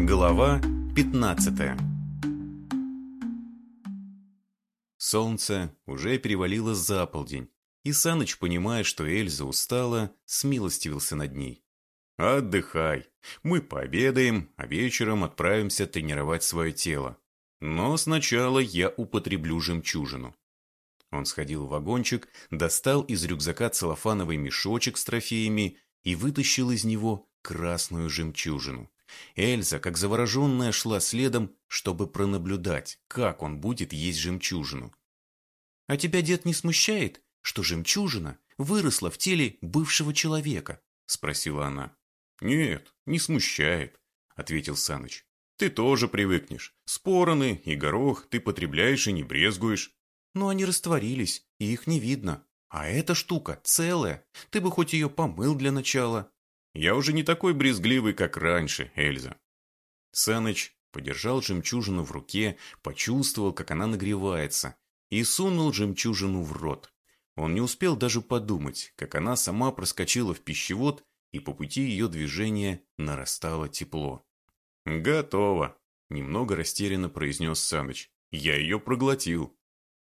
Глава 15 Солнце уже перевалило за полдень, и Саныч, понимая, что Эльза устала, смилостивился над ней. «Отдыхай. Мы пообедаем, а вечером отправимся тренировать свое тело. Но сначала я употреблю жемчужину». Он сходил в вагончик, достал из рюкзака целлофановый мешочек с трофеями и вытащил из него красную жемчужину. Эльза, как завороженная, шла следом, чтобы пронаблюдать, как он будет есть жемчужину. «А тебя, дед, не смущает, что жемчужина выросла в теле бывшего человека?» – спросила она. «Нет, не смущает», – ответил Саныч. «Ты тоже привыкнешь. Спороны и горох ты потребляешь и не брезгуешь». «Но они растворились, и их не видно. А эта штука целая. Ты бы хоть ее помыл для начала». Я уже не такой брезгливый, как раньше, Эльза. Саныч подержал жемчужину в руке, почувствовал, как она нагревается, и сунул жемчужину в рот. Он не успел даже подумать, как она сама проскочила в пищевод, и по пути ее движения нарастало тепло. «Готово», – немного растерянно произнес Саныч. «Я ее проглотил».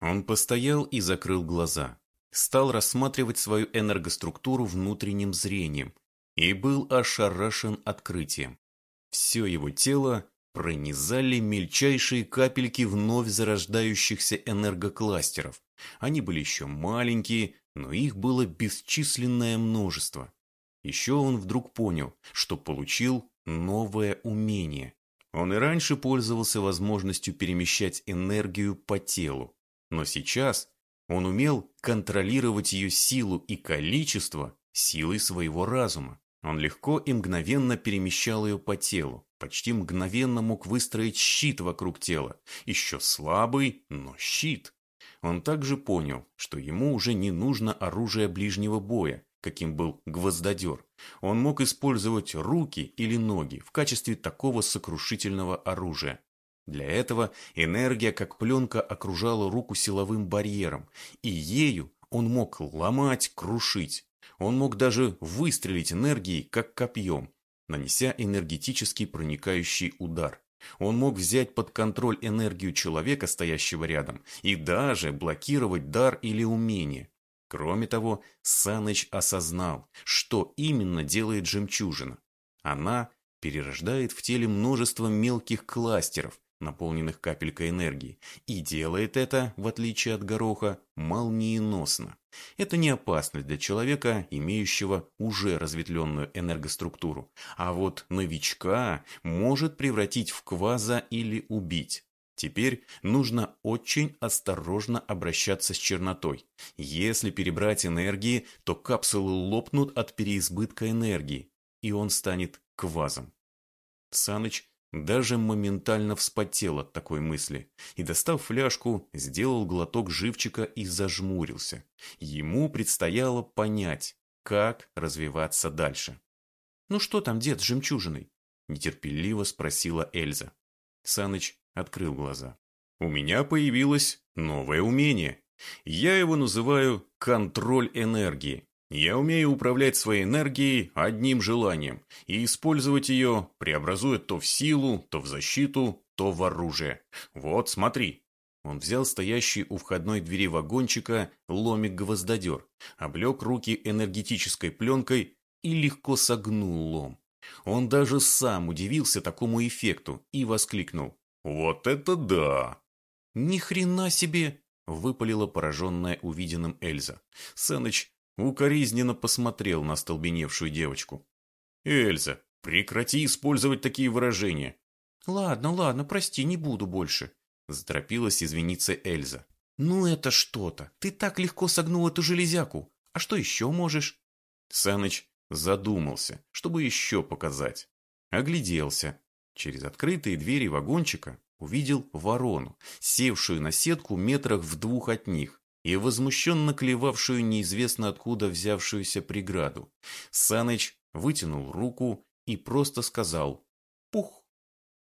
Он постоял и закрыл глаза. Стал рассматривать свою энергоструктуру внутренним зрением, и был ошарашен открытием. Все его тело пронизали мельчайшие капельки вновь зарождающихся энергокластеров. Они были еще маленькие, но их было бесчисленное множество. Еще он вдруг понял, что получил новое умение. Он и раньше пользовался возможностью перемещать энергию по телу, но сейчас он умел контролировать ее силу и количество силой своего разума. Он легко и мгновенно перемещал ее по телу, почти мгновенно мог выстроить щит вокруг тела. Еще слабый, но щит. Он также понял, что ему уже не нужно оружие ближнего боя, каким был гвоздодер. Он мог использовать руки или ноги в качестве такого сокрушительного оружия. Для этого энергия, как пленка, окружала руку силовым барьером, и ею он мог ломать, крушить. Он мог даже выстрелить энергией, как копьем, нанеся энергетический проникающий удар. Он мог взять под контроль энергию человека, стоящего рядом, и даже блокировать дар или умение. Кроме того, Саныч осознал, что именно делает жемчужина. Она перерождает в теле множество мелких кластеров, наполненных капелькой энергии, и делает это, в отличие от гороха, молниеносно. Это не опасно для человека, имеющего уже разветвленную энергоструктуру, а вот новичка может превратить в кваза или убить. Теперь нужно очень осторожно обращаться с чернотой. Если перебрать энергии, то капсулы лопнут от переизбытка энергии, и он станет квазом. Саныч даже моментально вспотел от такой мысли и, достав фляжку, сделал глоток живчика и зажмурился. Ему предстояло понять, как развиваться дальше. «Ну что там, дед, с жемчужиной?» – нетерпеливо спросила Эльза. Саныч открыл глаза. «У меня появилось новое умение. Я его называю «контроль энергии». Я умею управлять своей энергией одним желанием и использовать ее, преобразуя то в силу, то в защиту, то в оружие. Вот, смотри. Он взял стоящий у входной двери вагончика ломик-гвоздодер, облег руки энергетической пленкой и легко согнул лом. Он даже сам удивился такому эффекту и воскликнул. «Вот это да!» «Ни хрена себе!» – выпалила пораженная увиденным Эльза. Сэныч Укоризненно посмотрел на столбеневшую девочку. «Эльза, прекрати использовать такие выражения!» «Ладно, ладно, прости, не буду больше», – заторопилась извиниться Эльза. «Ну это что-то! Ты так легко согнул эту железяку! А что еще можешь?» Саныч задумался, чтобы еще показать. Огляделся. Через открытые двери вагончика увидел ворону, севшую на сетку метрах в двух от них и возмущенно клевавшую неизвестно откуда взявшуюся преграду. Саныч вытянул руку и просто сказал «Пух!».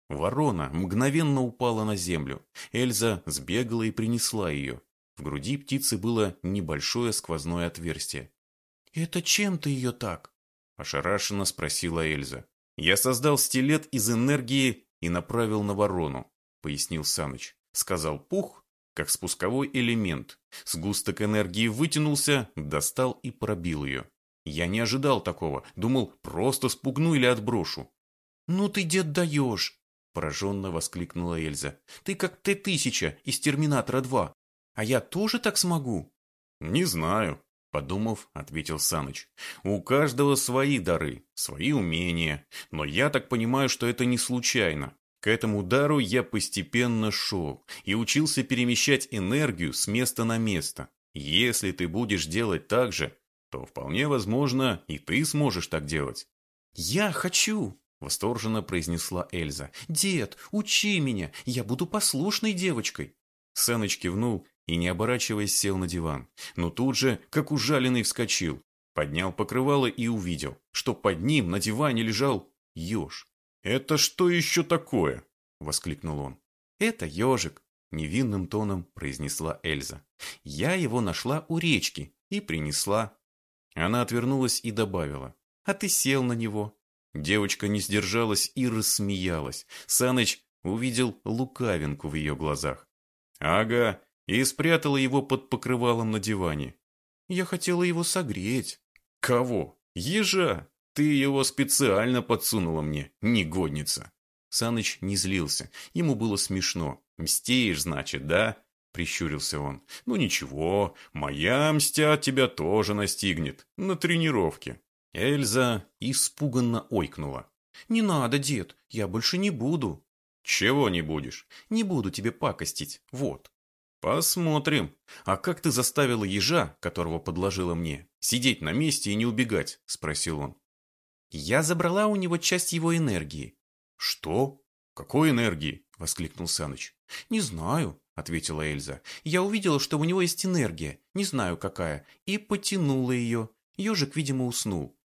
Ворона мгновенно упала на землю. Эльза сбегала и принесла ее. В груди птицы было небольшое сквозное отверстие. «Это чем ты ее так?» – ошарашенно спросила Эльза. Я создал стилет из энергии и направил на ворону, пояснил Саныч. Сказал пух, как спусковой элемент. Сгусток энергии вытянулся, достал и пробил ее. Я не ожидал такого, думал, просто спугну или отброшу. «Ну ты, дед, даешь!» – пораженно воскликнула Эльза. «Ты как Т-1000 из «Терминатора 2». А я тоже так смогу?» «Не знаю», – подумав, ответил Саныч. «У каждого свои дары, свои умения. Но я так понимаю, что это не случайно. К этому дару я постепенно шел и учился перемещать энергию с места на место. Если ты будешь делать так же, то вполне возможно и ты сможешь так делать. «Я хочу!» – восторженно произнесла Эльза. «Дед, учи меня, я буду послушной девочкой!» Сэныч кивнул и, не оборачиваясь, сел на диван. Но тут же, как ужаленный, вскочил. Поднял покрывало и увидел, что под ним на диване лежал еж. «Это что еще такое?» – воскликнул он. «Это ежик», – невинным тоном произнесла Эльза. «Я его нашла у речки и принесла». Она отвернулась и добавила. «А ты сел на него». Девочка не сдержалась и рассмеялась. Саныч увидел лукавинку в ее глазах. «Ага, и спрятала его под покрывалом на диване. Я хотела его согреть». «Кого? Ежа? Ты его специально подсунула мне, негодница». Саныч не злился. Ему было смешно. «Мстишь, значит, да?» – прищурился он. «Ну ничего, моя мстя тебя тоже настигнет. На тренировке». Эльза испуганно ойкнула. «Не надо, дед, я больше не буду». «Чего не будешь?» «Не буду тебе пакостить, вот». «Посмотрим. А как ты заставила ежа, которого подложила мне, сидеть на месте и не убегать?» – спросил он. «Я забрала у него часть его энергии». «Что? Какой энергии?» – воскликнул Саныч. «Не знаю», – ответила Эльза. «Я увидела, что у него есть энергия, не знаю какая, и потянула ее. Ежик, видимо, уснул».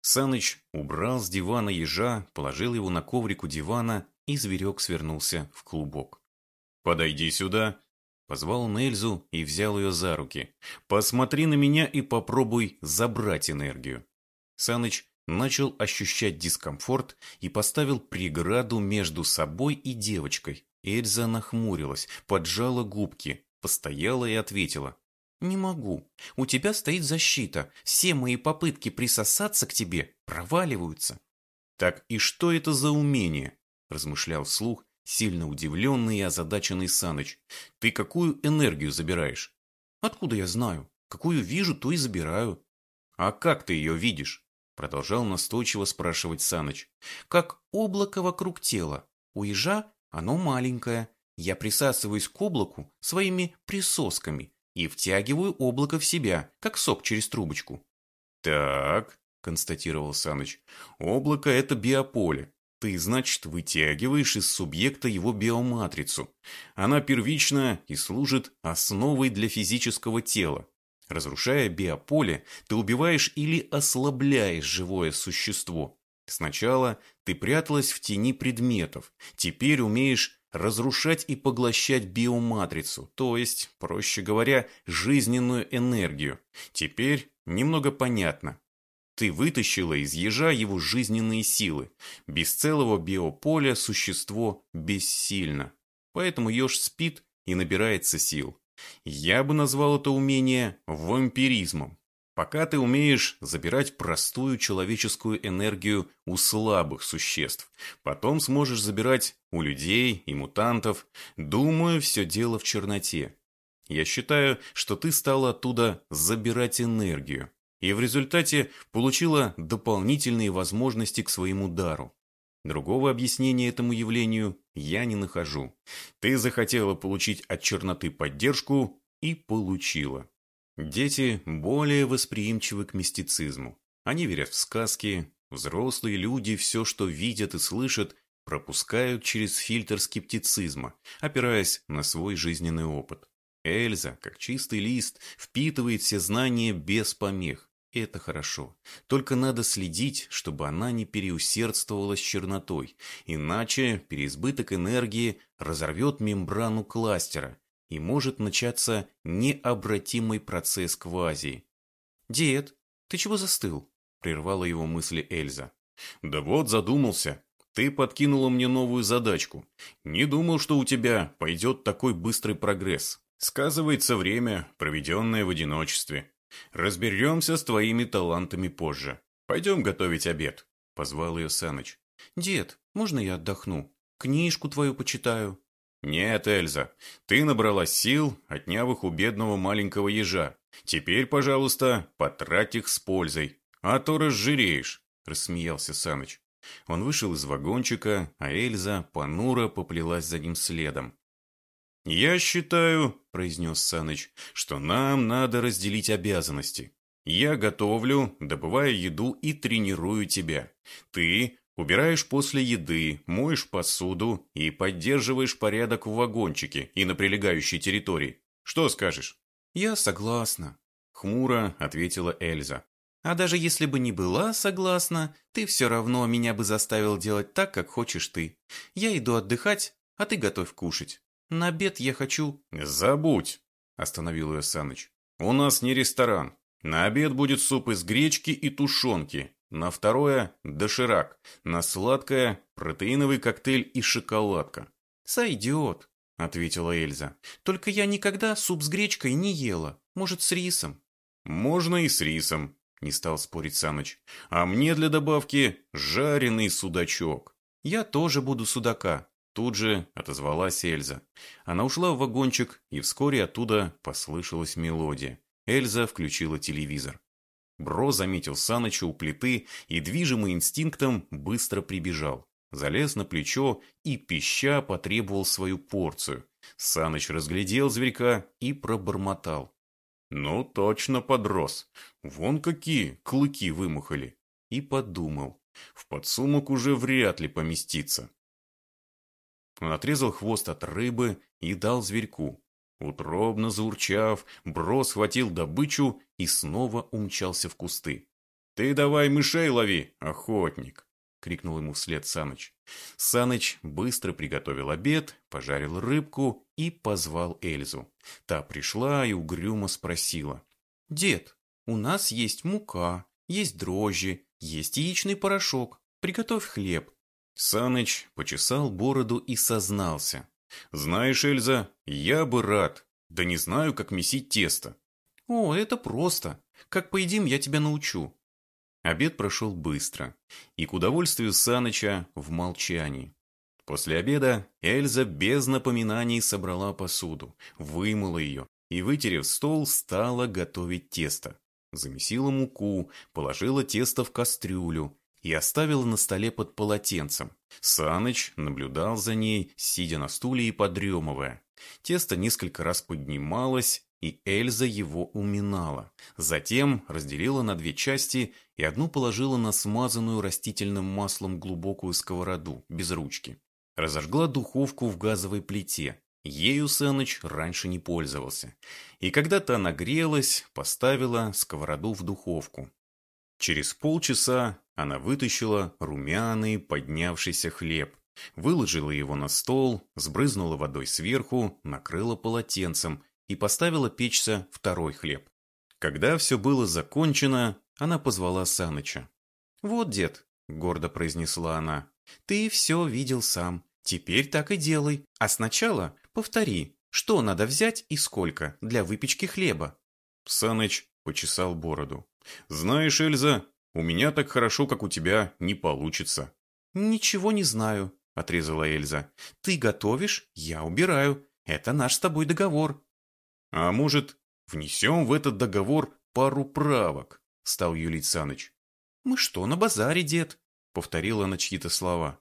Саныч убрал с дивана ежа, положил его на коврик у дивана, и зверек свернулся в клубок. «Подойди сюда», Позвал он Эльзу и взял ее за руки. «Посмотри на меня и попробуй забрать энергию». Саныч начал ощущать дискомфорт и поставил преграду между собой и девочкой. Эльза нахмурилась, поджала губки, постояла и ответила. «Не могу. У тебя стоит защита. Все мои попытки присосаться к тебе проваливаются». «Так и что это за умение?» – размышлял вслух Сильно удивленный и озадаченный Саныч. «Ты какую энергию забираешь?» «Откуда я знаю? Какую вижу, то и забираю». «А как ты ее видишь?» Продолжал настойчиво спрашивать Саныч. «Как облако вокруг тела. У ежа оно маленькое. Я присасываюсь к облаку своими присосками и втягиваю облако в себя, как сок через трубочку». «Так», — констатировал Саныч, — «облако — это биополе. Ты, значит, вытягиваешь из субъекта его биоматрицу. Она первична и служит основой для физического тела. Разрушая биополе, ты убиваешь или ослабляешь живое существо. Сначала ты пряталась в тени предметов, теперь умеешь разрушать и поглощать биоматрицу, то есть, проще говоря, жизненную энергию. Теперь немного понятно, ты вытащила из ежа его жизненные силы. Без целого биополя существо бессильно. Поэтому еж спит и набирается сил. Я бы назвал это умение вампиризмом. Пока ты умеешь забирать простую человеческую энергию у слабых существ, потом сможешь забирать у людей и мутантов. Думаю, все дело в черноте. Я считаю, что ты стала оттуда забирать энергию и в результате получила дополнительные возможности к своему дару. Другого объяснения этому явлению я не нахожу. Ты захотела получить от черноты поддержку и получила. Дети более восприимчивы к мистицизму. Они верят в сказки, взрослые люди все, что видят и слышат, пропускают через фильтр скептицизма, опираясь на свой жизненный опыт. Эльза, как чистый лист, впитывает все знания без помех. Это хорошо. Только надо следить, чтобы она не переусердствовала с чернотой, иначе переизбыток энергии разорвет мембрану кластера и может начаться необратимый процесс квазии. «Дед, ты чего застыл?» – прервала его мысли Эльза. Да вот задумался. Ты подкинула мне новую задачку. Не думал, что у тебя пойдет такой быстрый прогресс. Сказывается время, проведенное в одиночестве. Разберемся с твоими талантами позже. Пойдем готовить обед», — позвал ее Саныч. «Дед, можно я отдохну? Книжку твою почитаю». «Нет, Эльза, ты набрала сил, отняв их у бедного маленького ежа. Теперь, пожалуйста, потрать их с пользой, а то разжиреешь», — рассмеялся Саныч. Он вышел из вагончика, а Эльза понуро поплелась за ним следом. «Я считаю», — произнес Саныч, — «что нам надо разделить обязанности. Я готовлю, добывая еду и тренирую тебя. Ты убираешь после еды, моешь посуду и поддерживаешь порядок в вагончике и на прилегающей территории. Что скажешь?» «Я согласна», — хмуро ответила Эльза. «А даже если бы не была согласна, ты все равно меня бы заставил делать так, как хочешь ты. Я иду отдыхать, а ты готовь кушать. На обед я хочу...» «Забудь», — остановил ее Саныч. «У нас не ресторан. На обед будет суп из гречки и тушенки. На второе – доширак. На сладкое – протеиновый коктейль и шоколадка. «Сойдет», – ответила Эльза. «Только я никогда суп с гречкой не ела. Может, с рисом?» «Можно и с рисом», – не стал спорить Саныч. «А мне для добавки жареный судачок». «Я тоже буду судака», – тут же отозвалась Эльза. Она ушла в вагончик, и вскоре оттуда послышалась мелодия. Эльза включила телевизор. Бро заметил Саныча у плиты и, движимый инстинктом, быстро прибежал. Залез на плечо и, пища, потребовал свою порцию. Саныч разглядел зверька и пробормотал. «Ну, точно подрос. Вон какие клыки вымахали». И подумал. В подсумок уже вряд ли поместится. Он отрезал хвост от рыбы и дал зверьку. Утробно заурчав, Бро схватил добычу и снова умчался в кусты. «Ты давай мышей лови, охотник!» — крикнул ему вслед Саныч. Саныч быстро приготовил обед, пожарил рыбку и позвал Эльзу. Та пришла и угрюмо спросила. «Дед, у нас есть мука, есть дрожжи, есть яичный порошок. Приготовь хлеб». Саныч почесал бороду и сознался. «Знаешь, Эльза, я бы рад, да не знаю, как месить тесто». «О, это просто. Как поедим, я тебя научу». Обед прошел быстро, и к удовольствию Саныча в молчании. После обеда Эльза без напоминаний собрала посуду, вымыла ее и, вытерев стол, стала готовить тесто. Замесила муку, положила тесто в кастрюлю и оставила на столе под полотенцем. Саныч наблюдал за ней, сидя на стуле и подремывая. Тесто несколько раз поднималось, и Эльза его уминала. Затем разделила на две части и одну положила на смазанную растительным маслом глубокую сковороду, без ручки. Разожгла духовку в газовой плите. Ею Саныч раньше не пользовался. И когда та нагрелась, поставила сковороду в духовку. Через полчаса она вытащила румяный поднявшийся хлеб, выложила его на стол, сбрызнула водой сверху, накрыла полотенцем и поставила печься второй хлеб. Когда все было закончено, она позвала Саныча. «Вот, дед», — гордо произнесла она, — «ты все видел сам. Теперь так и делай. А сначала повтори, что надо взять и сколько для выпечки хлеба». Саныч почесал бороду. «Знаешь, Эльза, у меня так хорошо, как у тебя, не получится». «Ничего не знаю», — отрезала Эльза. «Ты готовишь, я убираю. Это наш с тобой договор». «А может, внесем в этот договор пару правок?» — стал юлить Саныч. «Мы что, на базаре, дед?» — повторила она чьи-то слова.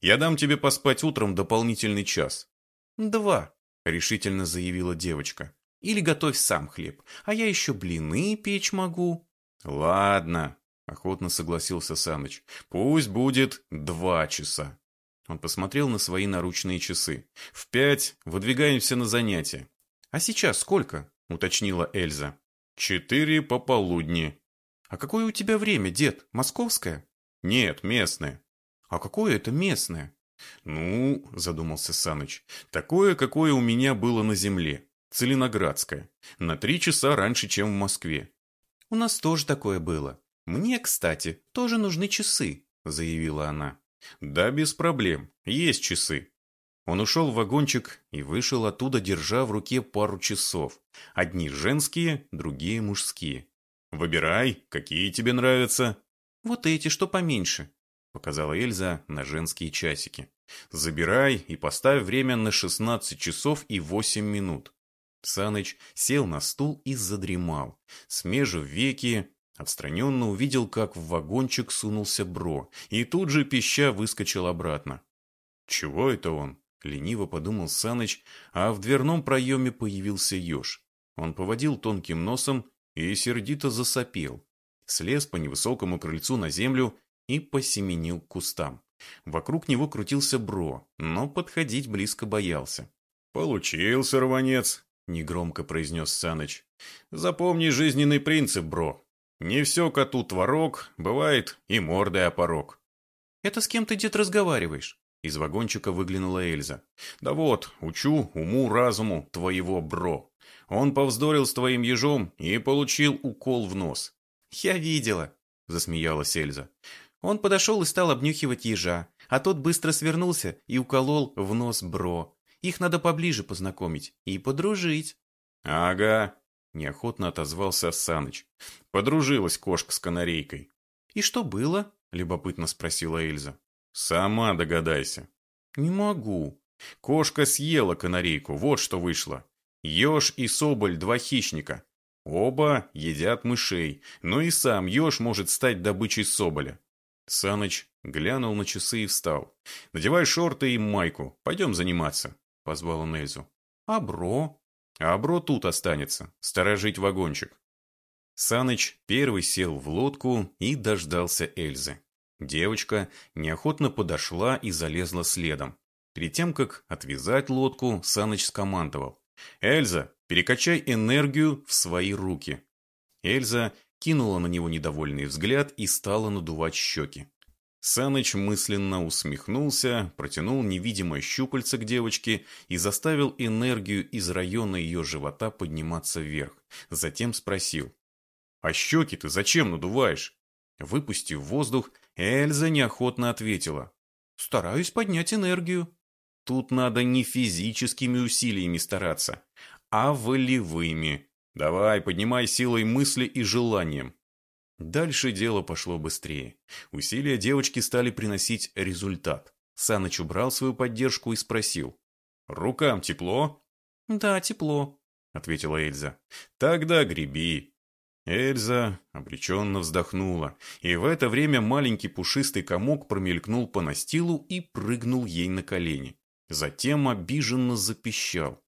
«Я дам тебе поспать утром дополнительный час». «Два», — решительно заявила девочка. Или готовь сам хлеб, а я еще блины печь могу». «Ладно», — охотно согласился Саныч. «Пусть будет два часа». Он посмотрел на свои наручные часы. «В пять выдвигаемся на занятия». «А сейчас сколько?» — уточнила Эльза. «Четыре пополудни». «А какое у тебя время, дед? Московское?» «Нет, местное». «А какое это местное?» «Ну, — задумался Саныч, — такое, какое у меня было на земле. Целиноградская. На три часа раньше, чем в Москве. У нас тоже такое было. Мне, кстати, тоже нужны часы. — заявила она. «Да, без проблем. Есть часы». Он ушел в вагончик и вышел оттуда, держа в руке пару часов. Одни женские, другие мужские. «Выбирай, какие тебе нравятся». «Вот эти, что поменьше», — показала Эльза на женские часики. «Забирай и поставь время на 16 часов и 8 минут». Саныч сел на стул и задремал. Смежив веки, отстраненно увидел, как в вагончик сунулся Бро, и тут же пища выскочил обратно. «Чего это он?» Лениво подумал Саныч, а в дверном проеме появился еж. Он поводил тонким носом и сердито засопел. Слез по невысокому крыльцу на землю и посеменил к кустам. Вокруг него крутился Бро, но подходить близко боялся. «Получился, рванец!» — негромко произнес Саныч. «Запомни жизненный принцип, Бро. Не все коту творог, бывает и мордой о порог». «Это с кем ты, дед, разговариваешь?» Из вагончика выглянула Эльза. «Да вот, учу уму-разуму твоего бро. Он повздорил с твоим ежом и получил укол в нос». «Я видела», — засмеялась Эльза. Он подошел и стал обнюхивать ежа, а тот быстро свернулся и уколол в нос бро. Их надо поближе познакомить и подружить. «Ага», — неохотно отозвался Саныч. Подружилась кошка с канарейкой. «И что было?» — любопытно спросила Эльза. Сама догадайся. Не могу. Кошка съела канарейку, вот что вышло. Еж и соболь – два хищника. Оба едят мышей, но и сам еж может стать добычей соболя. Саныч глянул на часы и встал. «Надевай шорты и майку, пойдем заниматься», – позвал он Эльзу. «А Бро?» «А Бро тут останется, сторожить вагончик». Саныч первый сел в лодку и дождался Эльзы. Девочка неохотно подошла и залезла следом. Перед тем, как отвязать лодку, Саныч скомандовал. «Эльза, перекачай энергию в свои руки». Эльза кинула на него недовольный взгляд и стала надувать щеки. Саныч мысленно усмехнулся, протянул невидимое щупальце к девочке и заставил энергию из района ее живота подниматься вверх. Затем спросил. «А щеки ты зачем надуваешь?» Выпустив воздух, Эльза неохотно ответила. «Стараюсь поднять энергию». Тут надо не физическими усилиями стараться, а волевыми. Давай, поднимай силой мысли и желанием. Дальше дело пошло быстрее. Усилия девочки стали приносить результат. Саныч убрал свою поддержку и спросил. «Рукам тепло?» «Да, тепло», — ответила Эльза. «Тогда греби. Эльза обреченно вздохнула, и в это время маленький пушистый комок промелькнул по настилу и прыгнул ей на колени. Затем обиженно запищал.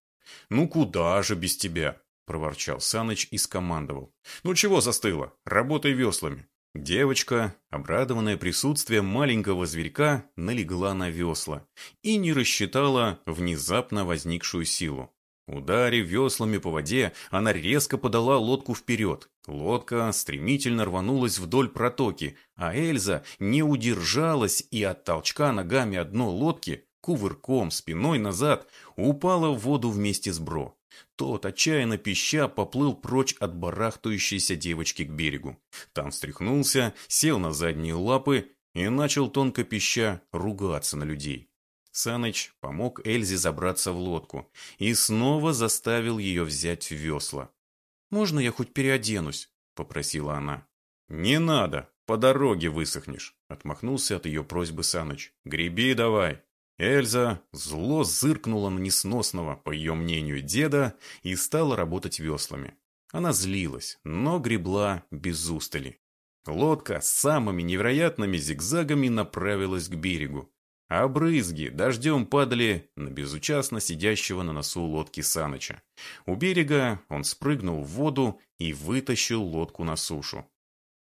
«Ну куда же без тебя?» – проворчал Саныч и скомандовал. «Ну чего застыла? Работай веслами!» Девочка, обрадованная присутствием маленького зверька, налегла на весла и не рассчитала внезапно возникшую силу. Ударив веслами по воде, она резко подала лодку вперед. Лодка стремительно рванулась вдоль протоки, а Эльза не удержалась и от толчка ногами одной лодки, кувырком спиной назад, упала в воду вместе с Бро. Тот, отчаянно пища, поплыл прочь от барахтающейся девочки к берегу. Там встряхнулся, сел на задние лапы и начал тонко пища ругаться на людей. Саныч помог Эльзе забраться в лодку и снова заставил ее взять весла. «Можно я хоть переоденусь?» – попросила она. «Не надо, по дороге высохнешь», – отмахнулся от ее просьбы Саныч. «Греби давай». Эльза зло зыркнула на несносного, по ее мнению, деда и стала работать веслами. Она злилась, но гребла без устали. Лодка с самыми невероятными зигзагами направилась к берегу а брызги дождем падали на безучастно сидящего на носу лодки Саныча. У берега он спрыгнул в воду и вытащил лодку на сушу.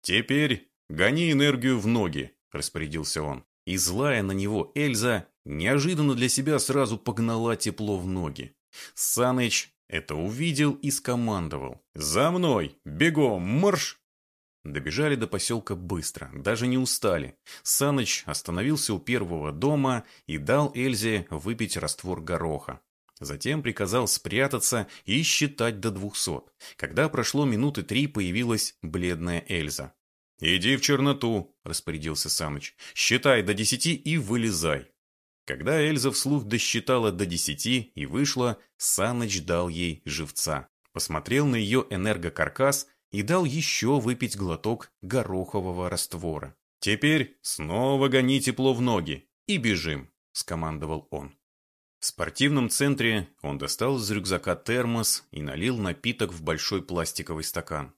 «Теперь гони энергию в ноги», – распорядился он. И злая на него Эльза неожиданно для себя сразу погнала тепло в ноги. Саныч это увидел и скомандовал. «За мной! Бегом! Марш!» Добежали до поселка быстро, даже не устали. Саныч остановился у первого дома и дал Эльзе выпить раствор гороха. Затем приказал спрятаться и считать до двухсот. Когда прошло минуты три, появилась бледная Эльза. «Иди в черноту», — распорядился Саныч. «Считай до десяти и вылезай». Когда Эльза вслух досчитала до десяти и вышла, Саныч дал ей живца. Посмотрел на ее энергокаркас и дал еще выпить глоток горохового раствора. «Теперь снова гони тепло в ноги и бежим», — скомандовал он. В спортивном центре он достал из рюкзака термос и налил напиток в большой пластиковый стакан.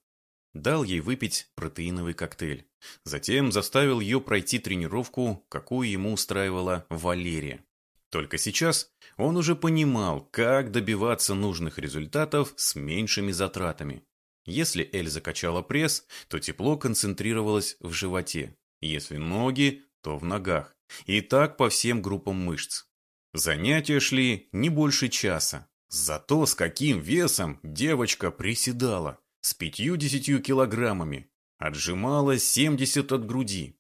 Дал ей выпить протеиновый коктейль. Затем заставил ее пройти тренировку, какую ему устраивала Валерия. Только сейчас он уже понимал, как добиваться нужных результатов с меньшими затратами. Если Эльза качала пресс, то тепло концентрировалось в животе. Если ноги, то в ногах. И так по всем группам мышц. Занятия шли не больше часа. Зато с каким весом девочка приседала с пятью-десятью килограммами, отжимала семьдесят от груди.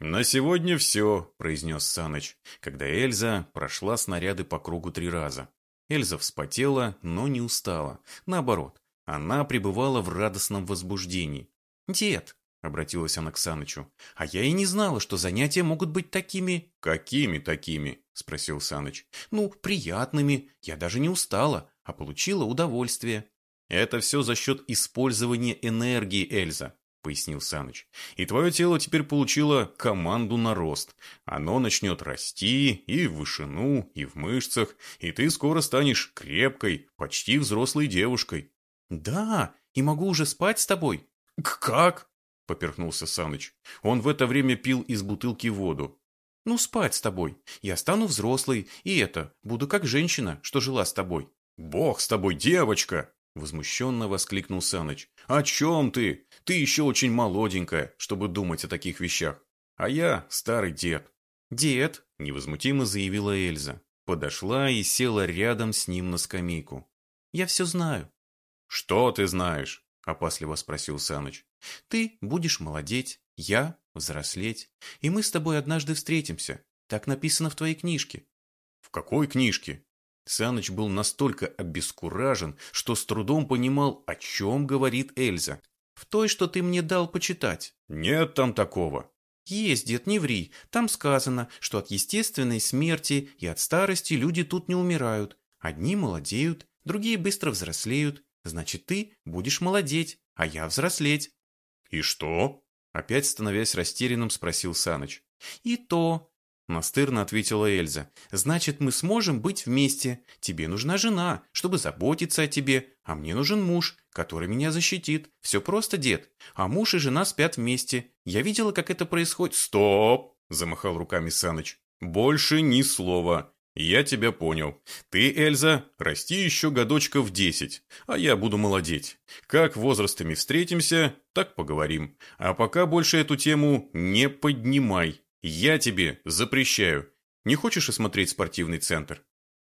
«На сегодня все», — произнес Саныч, когда Эльза прошла снаряды по кругу три раза. Эльза вспотела, но не устала. Наоборот, она пребывала в радостном возбуждении. «Дед», — обратилась она к Санычу, — «а я и не знала, что занятия могут быть такими...» «Какими такими?» — спросил Саныч. «Ну, приятными. Я даже не устала, а получила удовольствие». «Это все за счет использования энергии, Эльза», — пояснил Саныч. «И твое тело теперь получило команду на рост. Оно начнет расти и в вышину, и в мышцах, и ты скоро станешь крепкой, почти взрослой девушкой». «Да, и могу уже спать с тобой». «Как?» — поперхнулся Саныч. Он в это время пил из бутылки воду. «Ну, спать с тобой. Я стану взрослой, и это, буду как женщина, что жила с тобой». «Бог с тобой, девочка!» Возмущенно воскликнул Саныч. «О чем ты? Ты еще очень молоденькая, чтобы думать о таких вещах. А я старый дед». «Дед», — невозмутимо заявила Эльза. Подошла и села рядом с ним на скамейку. «Я все знаю». «Что ты знаешь?» — опасливо спросил Саныч. «Ты будешь молодеть, я взрослеть, и мы с тобой однажды встретимся. Так написано в твоей книжке». «В какой книжке?» Саныч был настолько обескуражен, что с трудом понимал, о чем говорит Эльза. «В той, что ты мне дал почитать». «Нет там такого». «Есть, дед, не ври. Там сказано, что от естественной смерти и от старости люди тут не умирают. Одни молодеют, другие быстро взрослеют. Значит, ты будешь молодеть, а я взрослеть». «И что?» Опять становясь растерянным, спросил Саныч. «И то, Настырно ответила Эльза. «Значит, мы сможем быть вместе. Тебе нужна жена, чтобы заботиться о тебе, а мне нужен муж, который меня защитит. Все просто, дед. А муж и жена спят вместе. Я видела, как это происходит». «Стоп!» – замахал руками Саныч. «Больше ни слова. Я тебя понял. Ты, Эльза, расти еще годочка в десять, а я буду молодеть. Как возрастами встретимся, так поговорим. А пока больше эту тему не поднимай». «Я тебе запрещаю. Не хочешь осмотреть спортивный центр?»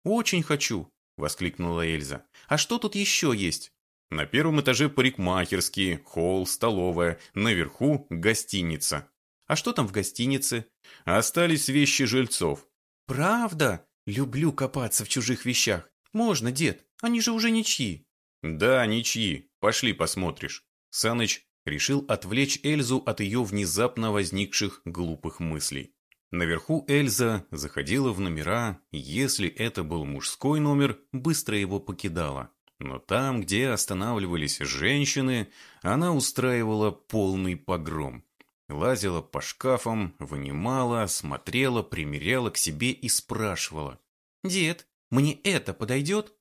«Очень хочу», — воскликнула Эльза. «А что тут еще есть?» «На первом этаже парикмахерские, холл, столовая, наверху гостиница». «А что там в гостинице?» «Остались вещи жильцов». «Правда? Люблю копаться в чужих вещах. Можно, дед, они же уже ничьи». «Да, ничьи. Пошли посмотришь». Саныч решил отвлечь Эльзу от ее внезапно возникших глупых мыслей. Наверху Эльза заходила в номера, если это был мужской номер, быстро его покидала. Но там, где останавливались женщины, она устраивала полный погром. Лазила по шкафам, вынимала, смотрела, примеряла к себе и спрашивала. «Дед, мне это подойдет?»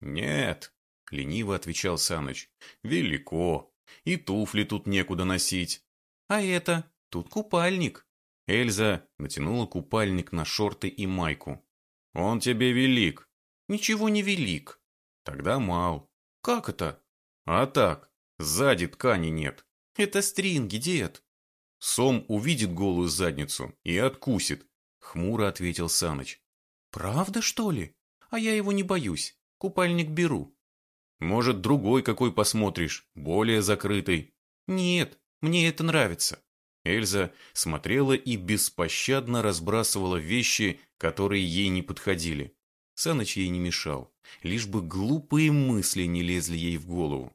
«Нет», — лениво отвечал Саныч, — «велико, и туфли тут некуда носить. А это? Тут купальник. Эльза натянула купальник на шорты и майку. Он тебе велик. Ничего не велик. Тогда мал. Как это? А так, сзади ткани нет. Это стринги, дед. Сом увидит голую задницу и откусит, хмуро ответил Саныч. Правда, что ли? А я его не боюсь. Купальник беру. Может, другой какой посмотришь, более закрытый. Нет, мне это нравится. Эльза смотрела и беспощадно разбрасывала вещи, которые ей не подходили. Саныч ей не мешал, лишь бы глупые мысли не лезли ей в голову.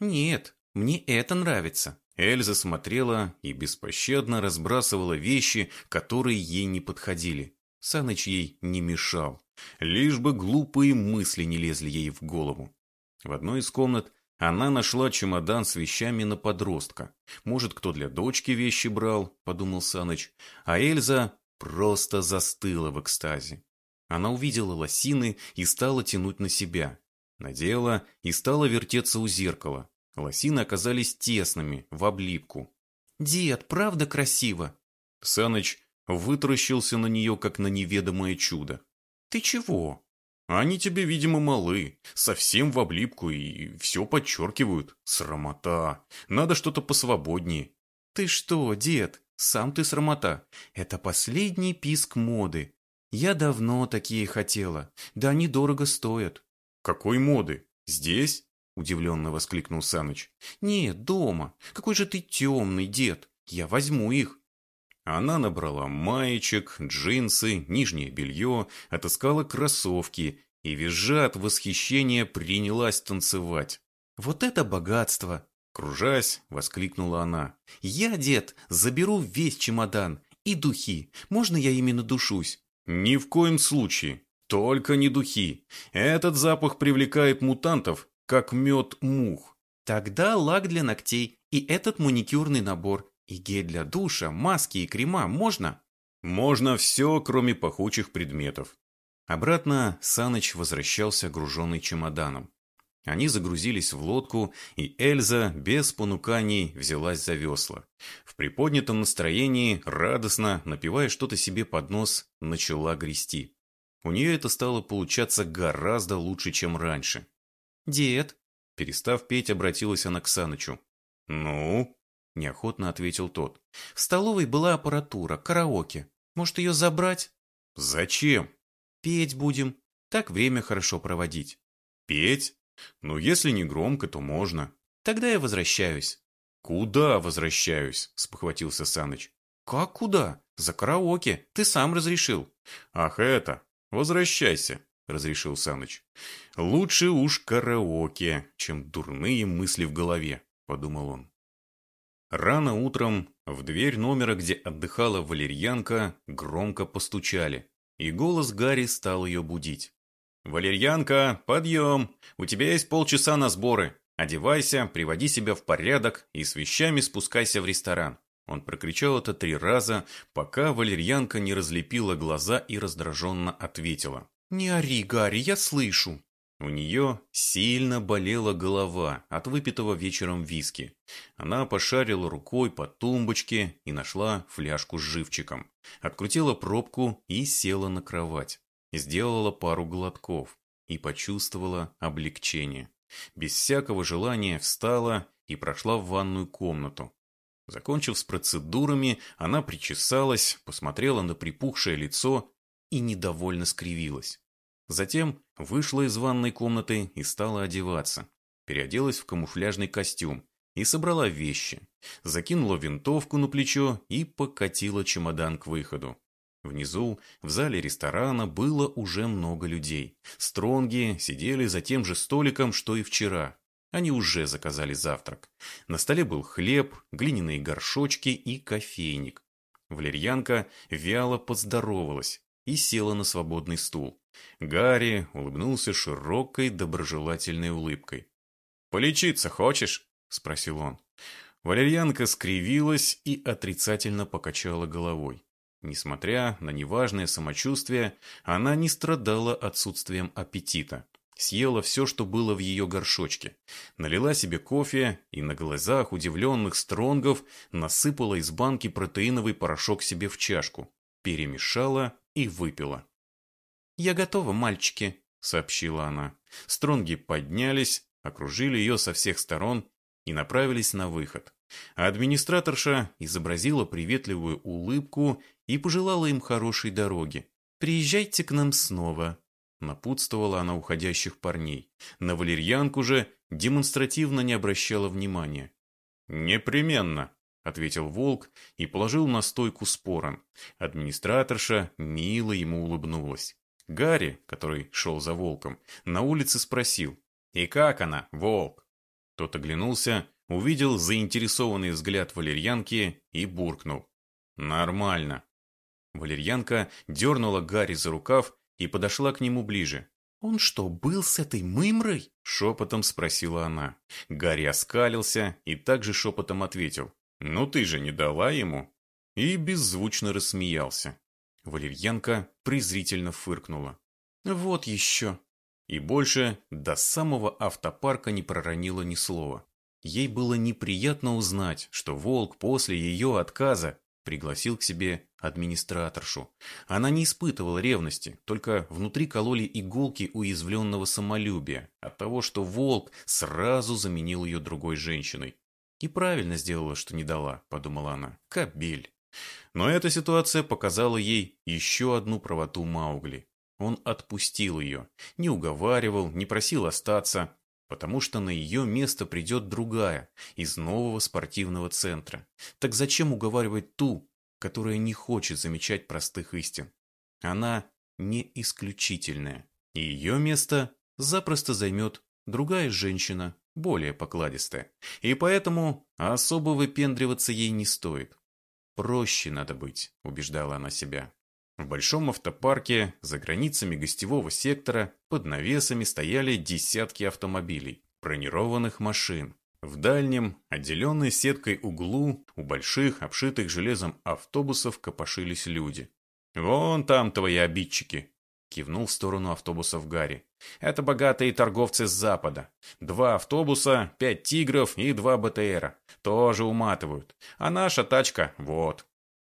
«Нет, мне это нравится». Эльза смотрела и беспощадно разбрасывала вещи, которые ей не подходили. Саныч ей не мешал. Лишь бы глупые мысли не лезли ей в голову. В одной из комнат она нашла чемодан с вещами на подростка. Может, кто для дочки вещи брал, подумал Саныч. А Эльза просто застыла в экстазе. Она увидела лосины и стала тянуть на себя. Надела и стала вертеться у зеркала. Лосины оказались тесными, в облипку. «Дед, правда красиво?» Саныч вытаращился на нее, как на неведомое чудо. «Ты чего?» «Они тебе, видимо, малы, совсем в облипку и все подчеркивают. Срамота. Надо что-то посвободнее». «Ты что, дед? Сам ты срамота. Это последний писк моды. Я давно такие хотела. Да они дорого стоят». «Какой моды? Здесь?» Удивленно воскликнул Саныч. «Нет, дома. Какой же ты темный, дед. Я возьму их». Она набрала маечек, джинсы, нижнее белье, отыскала кроссовки и, визжа от восхищения, принялась танцевать. «Вот это богатство!» Кружась, воскликнула она. «Я, дед, заберу весь чемодан и духи. Можно я ими надушусь?» «Ни в коем случае. Только не духи. Этот запах привлекает мутантов, как мед мух. Тогда лак для ногтей и этот маникюрный набор, и гель для душа, маски и крема можно? Можно все, кроме пахучих предметов. Обратно Саныч возвращался груженный чемоданом. Они загрузились в лодку, и Эльза без понуканий взялась за весла. В приподнятом настроении, радостно, напивая что-то себе под нос, начала грести. У нее это стало получаться гораздо лучше, чем раньше. «Дед!» Перестав петь, обратилась она к Санычу. «Ну?» – неохотно ответил тот. «В столовой была аппаратура, караоке. Может, ее забрать?» «Зачем?» «Петь будем. Так время хорошо проводить». «Петь? Ну, если не громко, то можно». «Тогда я возвращаюсь». «Куда возвращаюсь?» – спохватился Саныч. «Как куда? За караоке. Ты сам разрешил». «Ах это! Возвращайся. — разрешил Саныч. «Лучше уж караоке, чем дурные мысли в голове», — подумал он. Рано утром в дверь номера, где отдыхала валерьянка, громко постучали, и голос Гарри стал ее будить. «Валерьянка, подъем! У тебя есть полчаса на сборы. Одевайся, приводи себя в порядок и с вещами спускайся в ресторан». Он прокричал это три раза, пока валерьянка не разлепила глаза и раздраженно ответила. «Не ори, Гарри, я слышу». У нее сильно болела голова от выпитого вечером виски. Она пошарила рукой по тумбочке и нашла фляжку с живчиком. Открутила пробку и села на кровать. Сделала пару глотков и почувствовала облегчение. Без всякого желания встала и прошла в ванную комнату. Закончив с процедурами, она причесалась, посмотрела на припухшее лицо и недовольно скривилась. Затем вышла из ванной комнаты и стала одеваться. Переоделась в камуфляжный костюм и собрала вещи. Закинула винтовку на плечо и покатила чемодан к выходу. Внизу, в зале ресторана, было уже много людей. Стронги сидели за тем же столиком, что и вчера. Они уже заказали завтрак. На столе был хлеб, глиняные горшочки и кофейник. Валерьянка вяло поздоровалась и села на свободный стул. Гарри улыбнулся широкой доброжелательной улыбкой. «Полечиться хочешь?» – спросил он. Валерьянка скривилась и отрицательно покачала головой. Несмотря на неважное самочувствие, она не страдала отсутствием аппетита. Съела все, что было в ее горшочке. Налила себе кофе и на глазах удивленных стронгов насыпала из банки протеиновый порошок себе в чашку. Перемешала и выпила. «Я готова, мальчики», — сообщила она. Стронги поднялись, окружили ее со всех сторон и направились на выход. А администраторша изобразила приветливую улыбку и пожелала им хорошей дороги. «Приезжайте к нам снова», — напутствовала она уходящих парней. На валерьянку же демонстративно не обращала внимания. «Непременно», ответил волк и положил на стойку спорон. Администраторша мило ему улыбнулась. Гарри, который шел за волком, на улице спросил. «И как она, волк?» Тот оглянулся, увидел заинтересованный взгляд валерьянки и буркнул. «Нормально». Валерьянка дернула Гарри за рукав и подошла к нему ближе. «Он что, был с этой мымрой?» — шепотом спросила она. Гарри оскалился и также шепотом ответил. «Ну ты же не дала ему?» И беззвучно рассмеялся. Валерьянка презрительно фыркнула. «Вот еще!» И больше до самого автопарка не проронила ни слова. Ей было неприятно узнать, что Волк после ее отказа пригласил к себе администраторшу. Она не испытывала ревности, только внутри кололи иголки уязвленного самолюбия от того, что Волк сразу заменил ее другой женщиной. «И правильно сделала, что не дала», — подумала она. «Кобель». Но эта ситуация показала ей еще одну правоту Маугли. Он отпустил ее, не уговаривал, не просил остаться, потому что на ее место придет другая, из нового спортивного центра. Так зачем уговаривать ту, которая не хочет замечать простых истин? Она не исключительная, и ее место запросто займет другая женщина, более покладистая. И поэтому особо выпендриваться ей не стоит. Проще надо быть, убеждала она себя. В большом автопарке, за границами гостевого сектора, под навесами стояли десятки автомобилей, бронированных машин. В дальнем, отделенной сеткой углу, у больших, обшитых железом автобусов копошились люди. «Вон там твои обидчики», — кивнул в сторону автобусов Гарри. «Это богатые торговцы с запада. Два автобуса, пять тигров и два БТРа. Тоже уматывают. А наша тачка — вот».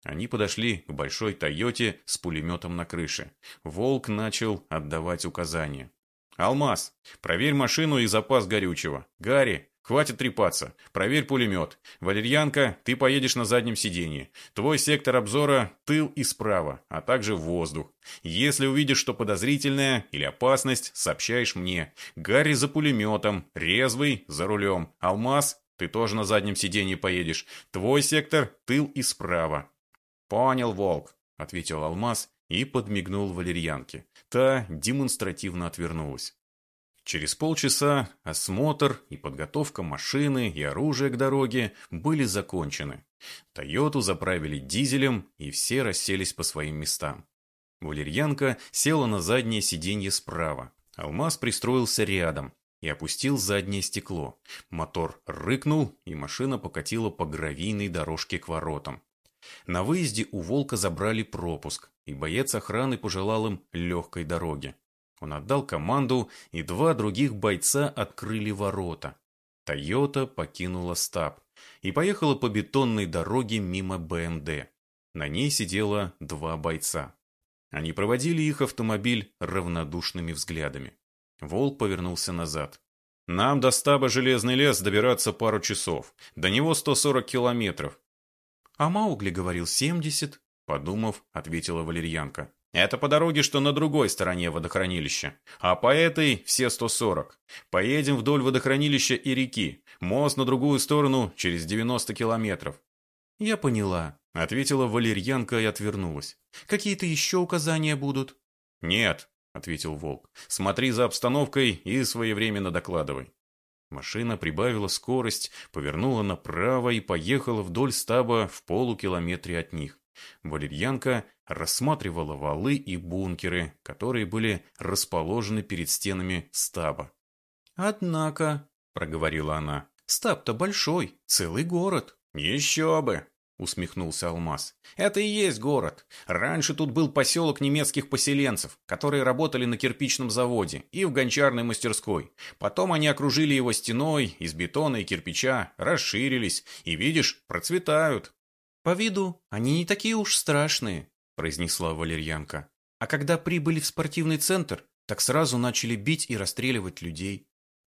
Они подошли к большой «Тойоте» с пулеметом на крыше. Волк начал отдавать указания. «Алмаз, проверь машину и запас горючего. Гарри, хватит трепаться. Проверь пулемет. Валерьянка, ты поедешь на заднем сиденье. Твой сектор обзора – тыл и справа, а также воздух. Если увидишь что подозрительное или опасность, сообщаешь мне. Гарри за пулеметом, резвый за рулем. Алмаз, ты тоже на заднем сиденье поедешь. Твой сектор – тыл и справа. «Понял, Волк», — ответил Алмаз и подмигнул валерьянке. Та демонстративно отвернулась. Через полчаса осмотр и подготовка машины и оружия к дороге были закончены. Тойоту заправили дизелем, и все расселись по своим местам. Валерьянка села на заднее сиденье справа. Алмаз пристроился рядом и опустил заднее стекло. Мотор рыкнул, и машина покатила по гравийной дорожке к воротам. На выезде у Волка забрали пропуск, и боец охраны пожелал им легкой дороги. Он отдал команду, и два других бойца открыли ворота. «Тойота» покинула стаб и поехала по бетонной дороге мимо БМД. На ней сидело два бойца. Они проводили их автомобиль равнодушными взглядами. Волк повернулся назад. «Нам до стаба Железный лес добираться пару часов. До него 140 километров. А Маугли говорил семьдесят. Подумав, ответила валерьянка. Это по дороге, что на другой стороне водохранилища. А по этой все 140. Поедем вдоль водохранилища и реки. Мост на другую сторону через 90 километров. Я поняла, ответила валерьянка и отвернулась. Какие-то еще указания будут? Нет, ответил волк. Смотри за обстановкой и своевременно докладывай. Машина прибавила скорость, повернула направо и поехала вдоль стаба в полукилометре от них. Валерьянка рассматривала валы и бункеры, которые были расположены перед стенами стаба. «Однако», — проговорила она, — «стаб-то большой, целый город». «Еще бы!» усмехнулся Алмаз. «Это и есть город. Раньше тут был поселок немецких поселенцев, которые работали на кирпичном заводе и в гончарной мастерской. Потом они окружили его стеной из бетона и кирпича, расширились и, видишь, процветают». «По виду они не такие уж страшные», – произнесла валерьянка. «А когда прибыли в спортивный центр, так сразу начали бить и расстреливать людей».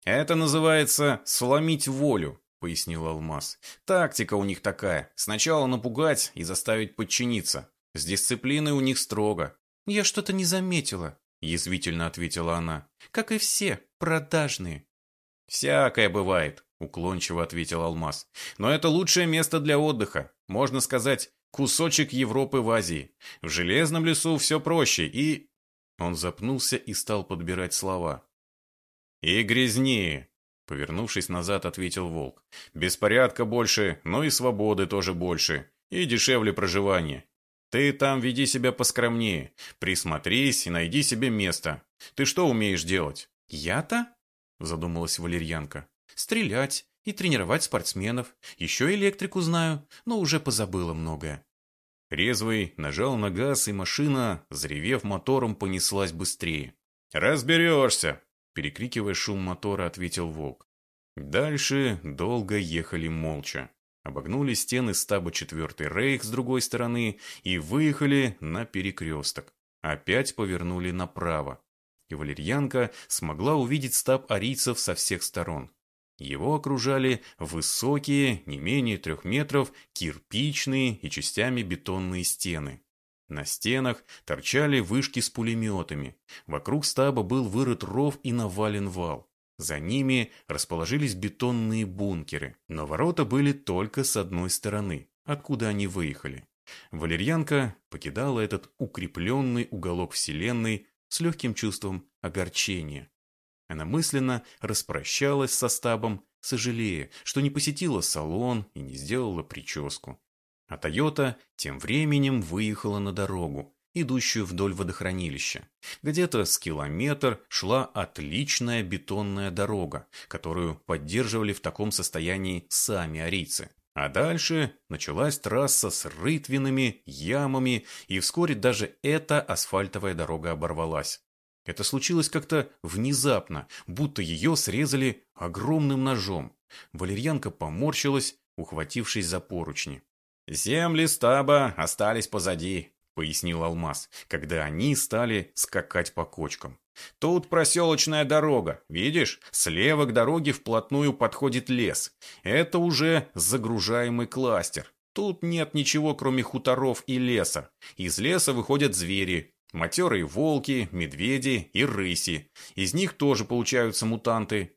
«Это называется сломить волю», — пояснил Алмаз. «Тактика у них такая. Сначала напугать и заставить подчиниться. С дисциплиной у них строго». «Я что-то не заметила», — язвительно ответила она. «Как и все, продажные». «Всякое бывает», — уклончиво ответил Алмаз. «Но это лучшее место для отдыха. Можно сказать, кусочек Европы в Азии. В Железном лесу все проще и...» Он запнулся и стал подбирать слова. «И грязнее», Повернувшись назад, ответил волк. «Беспорядка больше, но и свободы тоже больше. И дешевле проживание. Ты там веди себя поскромнее. Присмотрись и найди себе место. Ты что умеешь делать?» «Я-то?» – задумалась валерьянка. «Стрелять и тренировать спортсменов. Еще электрику знаю, но уже позабыла многое». Резвый нажал на газ, и машина, заревев мотором, понеслась быстрее. «Разберешься!» – перекрикивая шум мотора, ответил волк. Дальше долго ехали молча. Обогнули стены стаба 4 Рейх с другой стороны и выехали на перекресток. Опять повернули направо. И валерьянка смогла увидеть стаб арийцев со всех сторон. Его окружали высокие, не менее трех метров, кирпичные и частями бетонные стены. На стенах торчали вышки с пулеметами. Вокруг стаба был вырыт ров и навален вал. За ними расположились бетонные бункеры, но ворота были только с одной стороны, откуда они выехали. Валерьянка покидала этот укрепленный уголок Вселенной с легким чувством огорчения. Она мысленно распрощалась со стабом, сожалея, что не посетила салон и не сделала прическу. А Тойота тем временем выехала на дорогу, идущую вдоль водохранилища. Где-то с километр шла отличная бетонная дорога, которую поддерживали в таком состоянии сами арийцы. А дальше началась трасса с рытвинами, ямами, и вскоре даже эта асфальтовая дорога оборвалась. Это случилось как-то внезапно, будто ее срезали огромным ножом. Валерьянка поморщилась, ухватившись за поручни. «Земли стаба остались позади», — пояснил Алмаз, когда они стали скакать по кочкам. «Тут проселочная дорога, видишь? Слева к дороге вплотную подходит лес. Это уже загружаемый кластер. Тут нет ничего, кроме хуторов и леса. Из леса выходят звери, Матерые волки, медведи и рыси. Из них тоже получаются мутанты.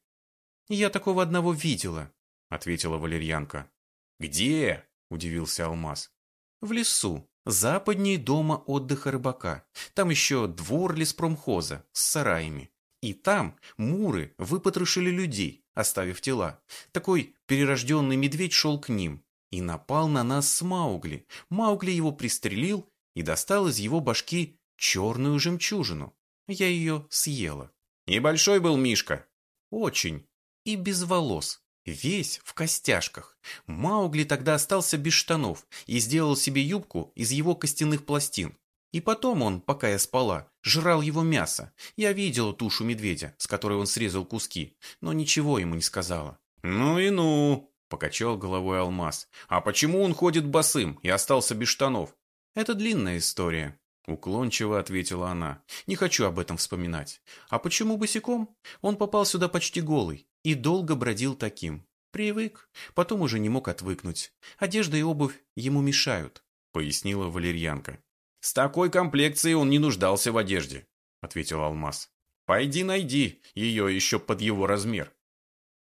«Я такого одного видела», — ответила валерьянка. «Где?» — удивился Алмаз. «В лесу, западней дома отдыха рыбака. Там еще двор леспромхоза с сараями. И там муры выпотрошили людей, оставив тела. Такой перерожденный медведь шел к ним и напал на нас с Маугли. Маугли его пристрелил и достал из его башки черную жемчужину. Я ее съела. Небольшой был Мишка. Очень. И без волос. Весь в костяшках. Маугли тогда остался без штанов и сделал себе юбку из его костяных пластин. И потом он, пока я спала, жрал его мясо. Я видела тушу медведя, с которой он срезал куски, но ничего ему не сказала. «Ну и ну!» – покачал головой Алмаз. «А почему он ходит босым и остался без штанов?» «Это длинная история. Уклончиво ответила она. Не хочу об этом вспоминать. А почему босиком? Он попал сюда почти голый и долго бродил таким. Привык, потом уже не мог отвыкнуть. Одежда и обувь ему мешают, пояснила валерьянка. С такой комплекцией он не нуждался в одежде, ответил Алмаз. Пойди найди ее еще под его размер.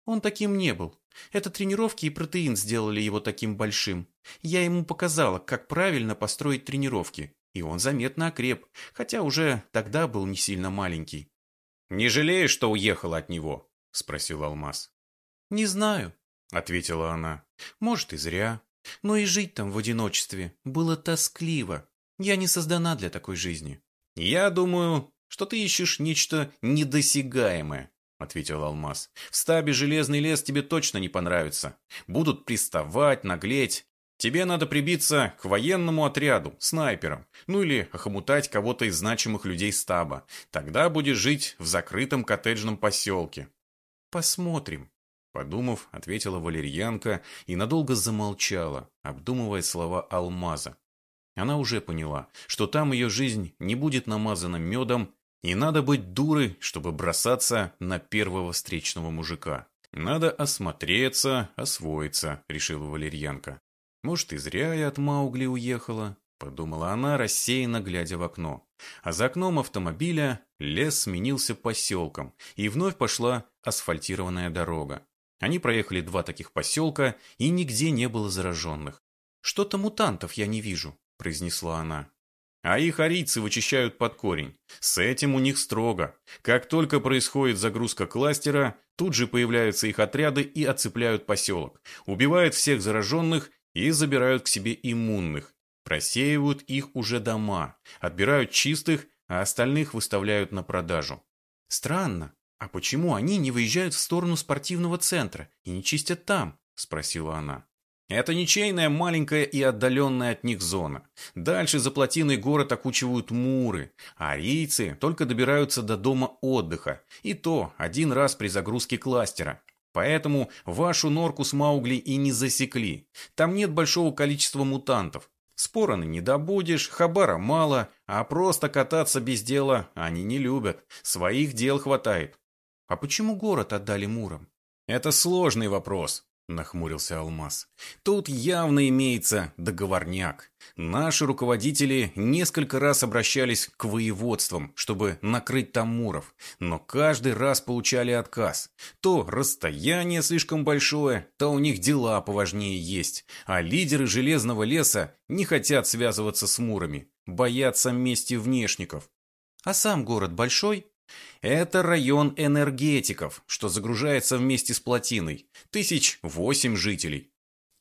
Он таким не был. Это тренировки и протеин сделали его таким большим. Я ему показала, как правильно построить тренировки и он заметно окреп, хотя уже тогда был не сильно маленький. «Не жалеешь, что уехала от него?» – спросил Алмаз. «Не знаю», – ответила она. «Может, и зря. Но и жить там в одиночестве было тоскливо. Я не создана для такой жизни». «Я думаю, что ты ищешь нечто недосягаемое», — ответил Алмаз. «В стабе Железный лес тебе точно не понравится. Будут приставать, наглеть, Тебе надо прибиться к военному отряду, снайперам, ну или охомутать кого-то из значимых людей стаба. Тогда будешь жить в закрытом коттеджном поселке. Посмотрим. Подумав, ответила валерьянка и надолго замолчала, обдумывая слова алмаза. Она уже поняла, что там ее жизнь не будет намазана медом, и надо быть дурой, чтобы бросаться на первого встречного мужика. Надо осмотреться, освоиться, решила валерьянка. Может, и зря я от Маугли уехала, подумала она, рассеянно глядя в окно. А за окном автомобиля лес сменился поселком, и вновь пошла асфальтированная дорога. Они проехали два таких поселка, и нигде не было зараженных. «Что-то мутантов я не вижу», – произнесла она. А их арийцы вычищают под корень. С этим у них строго. Как только происходит загрузка кластера, Тут же появляются их отряды и оцепляют поселок. Убивают всех зараженных и забирают к себе иммунных. Просеивают их уже дома, отбирают чистых, а остальных выставляют на продажу. Странно, а почему они не выезжают в сторону спортивного центра и не чистят там? Спросила она. Это ничейная маленькая и отдаленная от них зона. Дальше за плотиной город окучивают муры, а арийцы только добираются до дома отдыха, и то один раз при загрузке кластера. Поэтому вашу норку с Маугли и не засекли. Там нет большого количества мутантов. Спороны не добудешь, хабара мало, а просто кататься без дела они не любят. Своих дел хватает. А почему город отдали мурам? Это сложный вопрос. — нахмурился Алмаз. «Тут явно имеется договорняк. Наши руководители несколько раз обращались к воеводствам, чтобы накрыть там муров, но каждый раз получали отказ. То расстояние слишком большое, то у них дела поважнее есть, а лидеры Железного леса не хотят связываться с мурами, боятся мести внешников. А сам город большой?» Это район энергетиков, что загружается вместе с плотиной. Тысяч восемь жителей.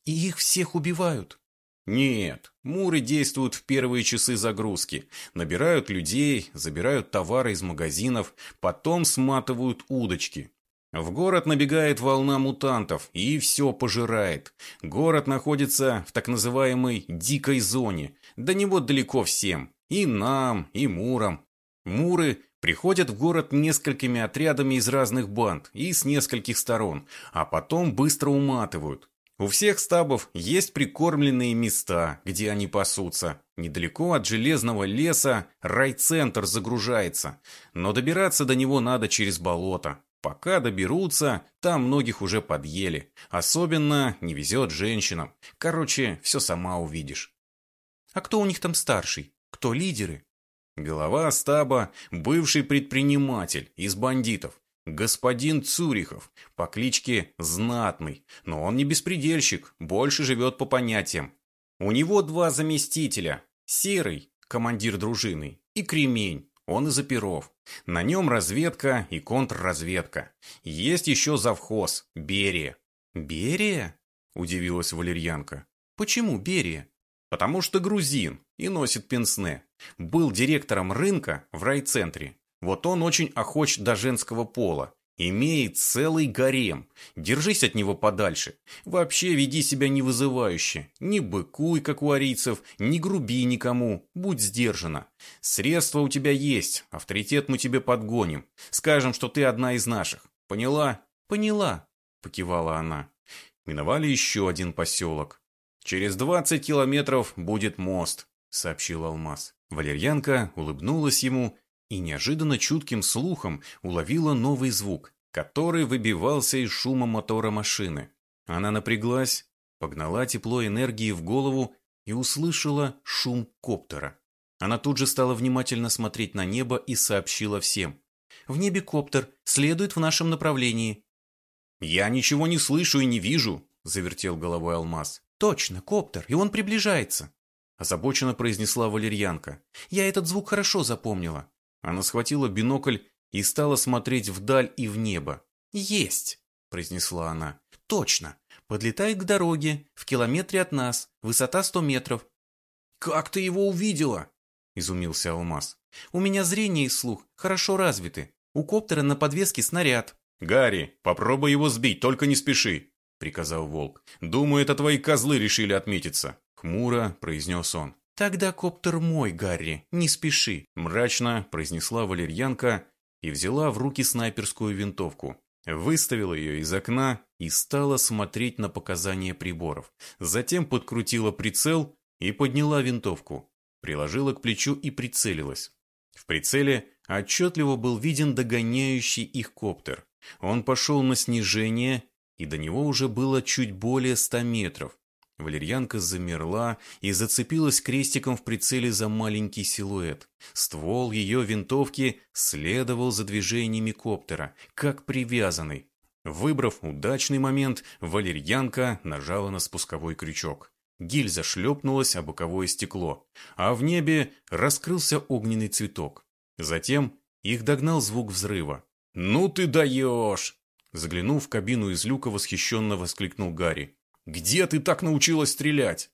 И их всех убивают? Нет, муры действуют в первые часы загрузки. Набирают людей, забирают товары из магазинов, потом сматывают удочки. В город набегает волна мутантов и все пожирает. Город находится в так называемой «дикой зоне». До него далеко всем. И нам, и мурам. Муры Приходят в город несколькими отрядами из разных банд и с нескольких сторон, а потом быстро уматывают. У всех стабов есть прикормленные места, где они пасутся. Недалеко от железного леса райцентр загружается, но добираться до него надо через болото. Пока доберутся, там многих уже подъели. Особенно не везет женщинам. Короче, все сама увидишь. А кто у них там старший? Кто лидеры? Глава стаба – бывший предприниматель из бандитов, господин Цурихов, по кличке Знатный, но он не беспредельщик, больше живет по понятиям. У него два заместителя – Серый, командир дружины, и Кремень, он из оперов. На нем разведка и контрразведка. Есть еще завхоз, Берия. «Берия?» – удивилась валерьянка. «Почему Берия?» Потому что грузин и носит пенсне. Был директором рынка в райцентре. Вот он очень охоч до женского пола. Имеет целый гарем. Держись от него подальше. Вообще веди себя не вызывающе. Не быкуй, как у арийцев, не груби никому. Будь сдержана. Средства у тебя есть. Авторитет мы тебе подгоним. Скажем, что ты одна из наших. Поняла? Поняла, покивала она. Миновали еще один поселок. «Через двадцать километров будет мост», — сообщил Алмаз. Валерьянка улыбнулась ему и неожиданно чутким слухом уловила новый звук, который выбивался из шума мотора машины. Она напряглась, погнала тепло энергии в голову и услышала шум коптера. Она тут же стала внимательно смотреть на небо и сообщила всем. «В небе коптер, следует в нашем направлении». «Я ничего не слышу и не вижу», — завертел головой Алмаз. «Точно, коптер, и он приближается!» Озабоченно произнесла валерьянка. «Я этот звук хорошо запомнила». Она схватила бинокль и стала смотреть вдаль и в небо. «Есть!» – произнесла она. «Точно! Подлетает к дороге, в километре от нас, высота сто метров». «Как ты его увидела?» – изумился Алмаз. «У меня зрение и слух хорошо развиты. У коптера на подвеске снаряд». «Гарри, попробуй его сбить, только не спеши!» — приказал волк. «Думаю, это твои козлы решили отметиться», — хмуро произнес он. «Тогда коптер мой, Гарри, не спеши», — мрачно произнесла валерьянка и взяла в руки снайперскую винтовку. Выставила ее из окна и стала смотреть на показания приборов. Затем подкрутила прицел и подняла винтовку. Приложила к плечу и прицелилась. В прицеле отчетливо был виден догоняющий их коптер. Он пошел на снижение и до него уже было чуть более ста метров. Валерьянка замерла и зацепилась крестиком в прицеле за маленький силуэт. Ствол ее винтовки следовал за движениями коптера, как привязанный. Выбрав удачный момент, валерьянка нажала на спусковой крючок. Гильза шлепнулась о боковое стекло, а в небе раскрылся огненный цветок. Затем их догнал звук взрыва. «Ну ты даешь!» Заглянув в кабину из люка, восхищенно воскликнул Гарри. «Где ты так научилась стрелять?»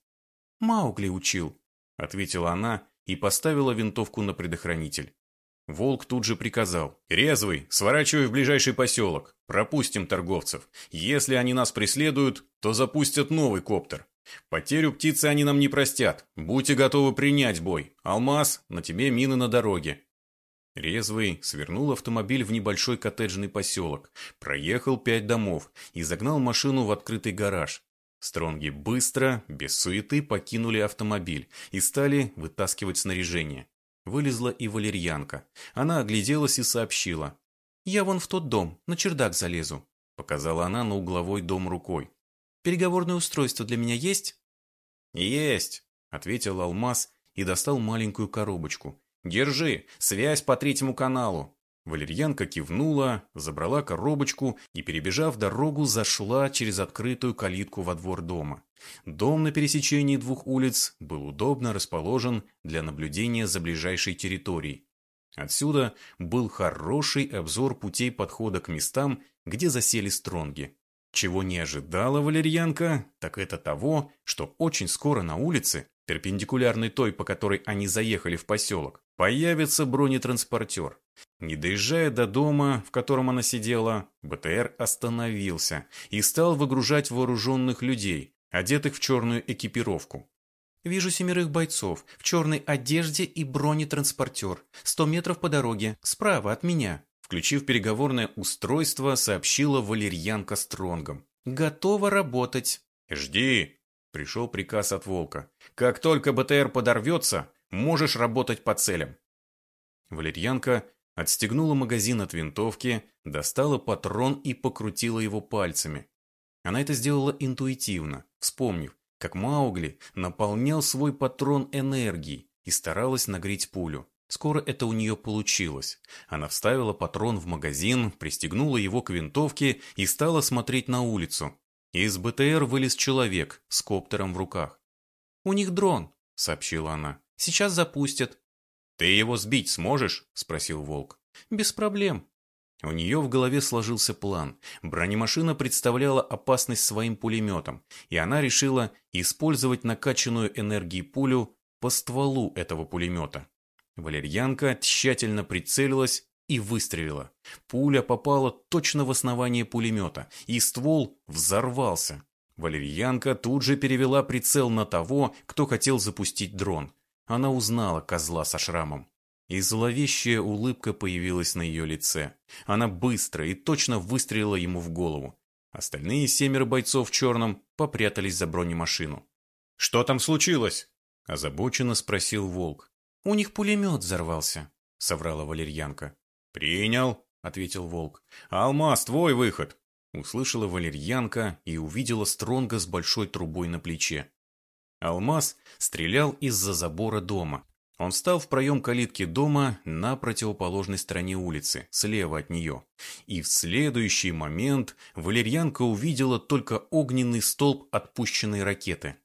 «Маугли учил», — ответила она и поставила винтовку на предохранитель. Волк тут же приказал. «Резвый, сворачивай в ближайший поселок. Пропустим торговцев. Если они нас преследуют, то запустят новый коптер. Потерю птицы они нам не простят. Будьте готовы принять бой. Алмаз, на тебе мины на дороге». Резвый свернул автомобиль в небольшой коттеджный поселок, проехал пять домов и загнал машину в открытый гараж. Стронги быстро, без суеты покинули автомобиль и стали вытаскивать снаряжение. Вылезла и валерьянка. Она огляделась и сообщила. «Я вон в тот дом, на чердак залезу», — показала она на угловой дом рукой. «Переговорное устройство для меня есть?» «Есть», — ответил Алмаз и достал маленькую коробочку. «Держи, связь по третьему каналу». Валерьянка кивнула, забрала коробочку и, перебежав дорогу, зашла через открытую калитку во двор дома. Дом на пересечении двух улиц был удобно расположен для наблюдения за ближайшей территорией. Отсюда был хороший обзор путей подхода к местам, где засели стронги. Чего не ожидала валерьянка, так это того, что очень скоро на улице, перпендикулярной той, по которой они заехали в поселок, появится бронетранспортер. Не доезжая до дома, в котором она сидела, БТР остановился и стал выгружать вооруженных людей, одетых в черную экипировку. «Вижу семерых бойцов в черной одежде и бронетранспортер. Сто метров по дороге, справа от меня», включив переговорное устройство, сообщила валерьянка Стронгом. «Готово работать». «Жди!» – пришел приказ от Волка. «Как только БТР подорвется, можешь работать по целям». Валерьянка отстегнула магазин от винтовки, достала патрон и покрутила его пальцами. Она это сделала интуитивно, вспомнив, как Маугли наполнял свой патрон энергией и старалась нагреть пулю. Скоро это у нее получилось. Она вставила патрон в магазин, пристегнула его к винтовке и стала смотреть на улицу. Из БТР вылез человек с коптером в руках. «У них дрон», — сообщила она. «Сейчас запустят». «Ты его сбить сможешь?» — спросил Волк. «Без проблем», у нее в голове сложился план. Бронемашина представляла опасность своим пулеметом, и она решила использовать накачанную энергией пулю по стволу этого пулемета. Валерьянка тщательно прицелилась и выстрелила. Пуля попала точно в основание пулемета, и ствол взорвался. Валерьянка тут же перевела прицел на того, кто хотел запустить дрон. Она узнала козла со шрамом и зловещая улыбка появилась на ее лице. Она быстро и точно выстрелила ему в голову. Остальные семеро бойцов в черном попрятались за бронемашину. «Что там случилось?» – озабоченно спросил Волк. «У них пулемет взорвался», – соврала Валерьянка. «Принял», – ответил Волк. «Алмаз, твой выход!» Услышала Валерьянка и увидела Стронга с большой трубой на плече. Алмаз стрелял из-за забора дома, он встал в проем калитки дома на противоположной стороне улицы, слева от нее. И в следующий момент валерьянка увидела только огненный столб отпущенной ракеты.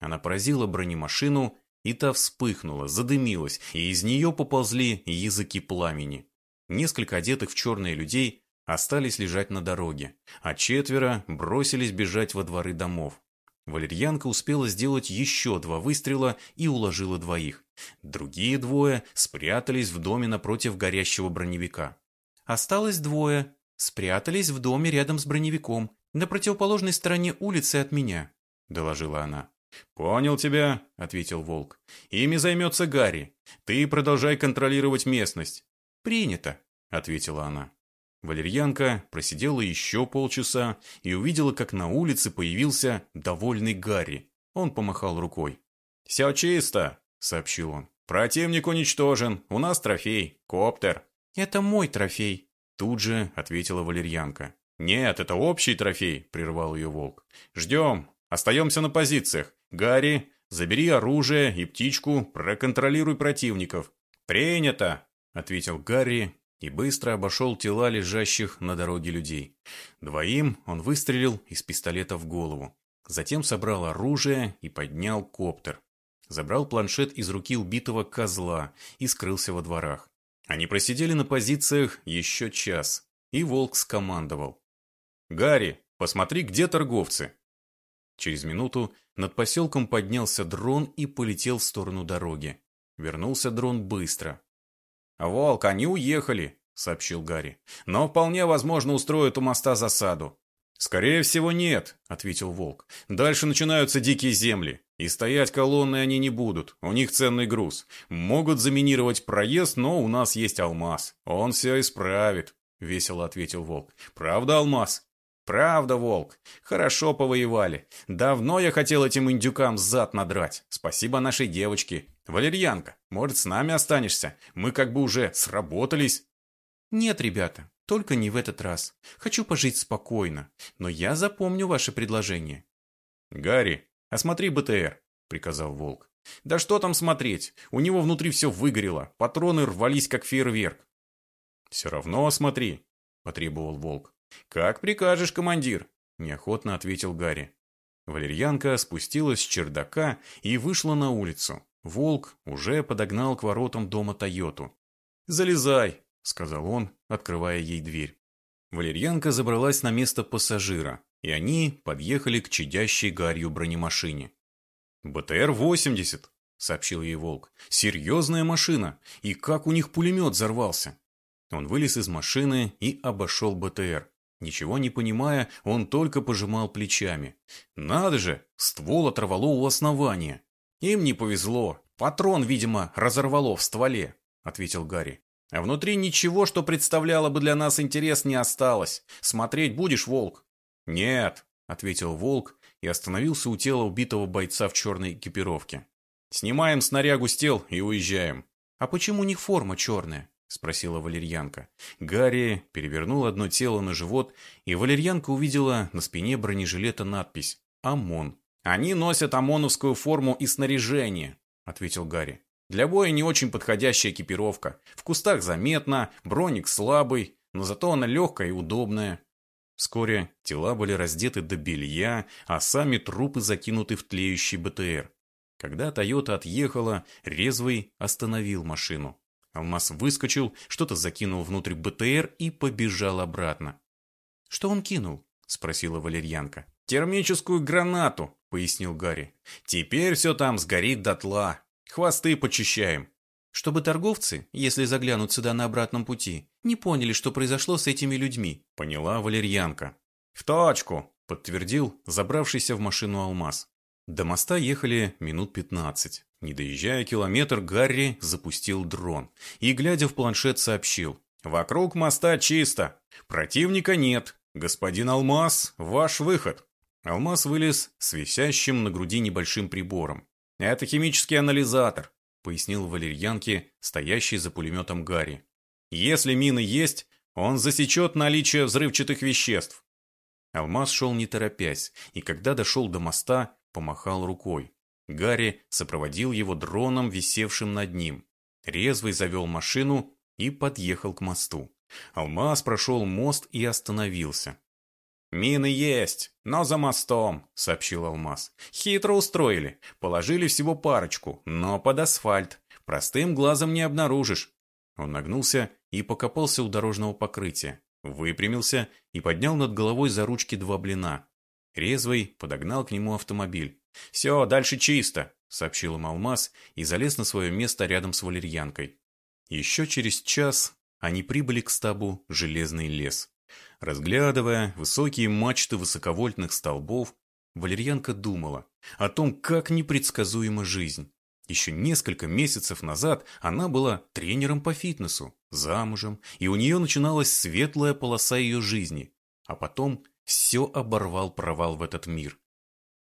Она поразила бронемашину, и та вспыхнула, задымилась, и из нее поползли языки пламени. Несколько одетых в черные людей остались лежать на дороге, а четверо бросились бежать во дворы домов. Валерьянка успела сделать еще два выстрела и уложила двоих. Другие двое спрятались в доме напротив горящего броневика. Осталось двое. Спрятались в доме рядом с броневиком, на противоположной стороне улицы от меня, доложила она. «Понял тебя», — ответил Волк. «Ими займется Гарри. Ты продолжай контролировать местность». «Принято», — ответила она. Валерьянка просидела еще полчаса и увидела, как на улице появился довольный Гарри. Он помахал рукой. «Все чисто», — сообщил он. «Противник уничтожен. У нас трофей. Коптер». «Это мой трофей», — тут же ответила Валерьянка. «Нет, это общий трофей», — прервал ее волк. «Ждем. Остаемся на позициях. Гарри, забери оружие и птичку, проконтролируй противников». «Принято», — ответил Гарри и быстро обошел тела лежащих на дороге людей. Двоим он выстрелил из пистолета в голову. Затем собрал оружие и поднял коптер. Забрал планшет из руки убитого козла и скрылся во дворах. Они просидели на позициях еще час, и волк скомандовал. Гарри, посмотри, где торговцы!» Через минуту над поселком поднялся дрон и полетел в сторону дороги. Вернулся дрон быстро. «Волк, они уехали», — сообщил Гарри. «Но вполне возможно устроят у моста засаду». «Скорее всего, нет», — ответил Волк. «Дальше начинаются дикие земли, и стоять колонны они не будут, у них ценный груз. Могут заминировать проезд, но у нас есть алмаз. Он все исправит», — весело ответил Волк. «Правда, алмаз?» «Правда, Волк. Хорошо повоевали. Давно я хотел этим индюкам зад надрать. Спасибо нашей девочке. Валерьянка, может, с нами останешься? Мы как бы уже сработались». «Нет, ребята, только не в этот раз. Хочу пожить спокойно, но я запомню ваше предложение». «Гарри, осмотри БТР», — приказал Волк. «Да что там смотреть? У него внутри все выгорело, патроны рвались как фейерверк». «Все равно осмотри», — потребовал Волк. «Как прикажешь, командир», — неохотно ответил Гарри. Валерьянка спустилась с чердака и вышла на улицу. Волк уже подогнал к воротам дома Тойоту. «Залезай», — сказал он, открывая ей дверь. Валерьянка забралась на место пассажира, и они подъехали к чадящей гарью бронемашине. «БТР-80», — сообщил ей Волк. «Серьезная машина, и как у них пулемет взорвался». Он вылез из машины и обошел БТР. Ничего не понимая, он только пожимал плечами. «Надо же, ствол оторвало у основания». «Им не повезло. Патрон, видимо, разорвало в стволе», — ответил Гарри. «А внутри ничего, что представляло бы для нас интерес, не осталось. Смотреть будешь, Волк?» «Нет», — ответил Волк и остановился у тела убитого бойца в черной экипировке. «Снимаем снарягу с тел и уезжаем». «А почему не форма черная?» — спросила валерьянка. Гарри перевернул одно тело на живот, и валерьянка увидела на спине бронежилета надпись «ОМОН». «Они носят ОМОНовскую форму и снаряжение», — ответил Гарри. «Для боя не очень подходящая экипировка. В кустах заметно, броник слабый, но зато она легкая и удобная». Вскоре тела были раздеты до белья, а сами трупы закинуты в тлеющий БТР. Когда Тойота отъехала, Резвый остановил машину. Алмаз выскочил, что-то закинул внутрь БТР и побежал обратно. «Что он кинул?» – спросила валерьянка. «Термическую гранату», – пояснил Гарри. «Теперь все там сгорит дотла. Хвосты почищаем». «Чтобы торговцы, если заглянут сюда на обратном пути, не поняли, что произошло с этими людьми», – поняла валерьянка. «В точку», – подтвердил забравшийся в машину алмаз. До моста ехали минут пятнадцать. Не доезжая километр, Гарри запустил дрон и, глядя в планшет, сообщил. «Вокруг моста чисто. Противника нет. Господин Алмаз, ваш выход». Алмаз вылез с висящим на груди небольшим прибором. «Это химический анализатор», — пояснил валерьянке, стоящий за пулеметом Гарри. «Если мины есть, он засечет наличие взрывчатых веществ». Алмаз шел не торопясь, и когда дошел до моста, помахал рукой. Гарри сопроводил его дроном, висевшим над ним. Резвый завел машину и подъехал к мосту. Алмаз прошел мост и остановился. «Мины есть, но за мостом», — сообщил Алмаз. «Хитро устроили. Положили всего парочку, но под асфальт. Простым глазом не обнаружишь». Он нагнулся и покопался у дорожного покрытия. Выпрямился и поднял над головой за ручки два блина. Резвый подогнал к нему автомобиль. «Все, дальше чисто», — сообщил им Алмаз и залез на свое место рядом с валерьянкой. Еще через час они прибыли к стабу «Железный лес». Разглядывая высокие мачты высоковольтных столбов, валерьянка думала о том, как непредсказуема жизнь. Еще несколько месяцев назад она была тренером по фитнесу, замужем, и у нее начиналась светлая полоса ее жизни. А потом все оборвал провал в этот мир.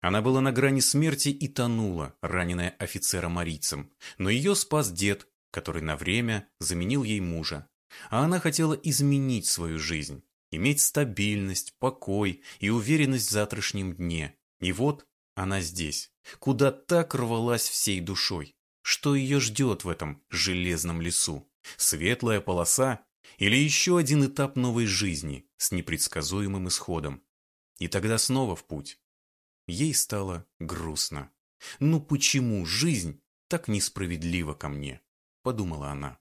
Она была на грани смерти и тонула, раненая офицером-марийцем. Но ее спас дед, который на время заменил ей мужа. А она хотела изменить свою жизнь, иметь стабильность, покой и уверенность в завтрашнем дне. И вот она здесь, куда так рвалась всей душой. Что ее ждет в этом железном лесу? Светлая полоса или еще один этап новой жизни с непредсказуемым исходом? И тогда снова в путь. Ей стало грустно. «Ну почему жизнь так несправедлива ко мне?» – подумала она.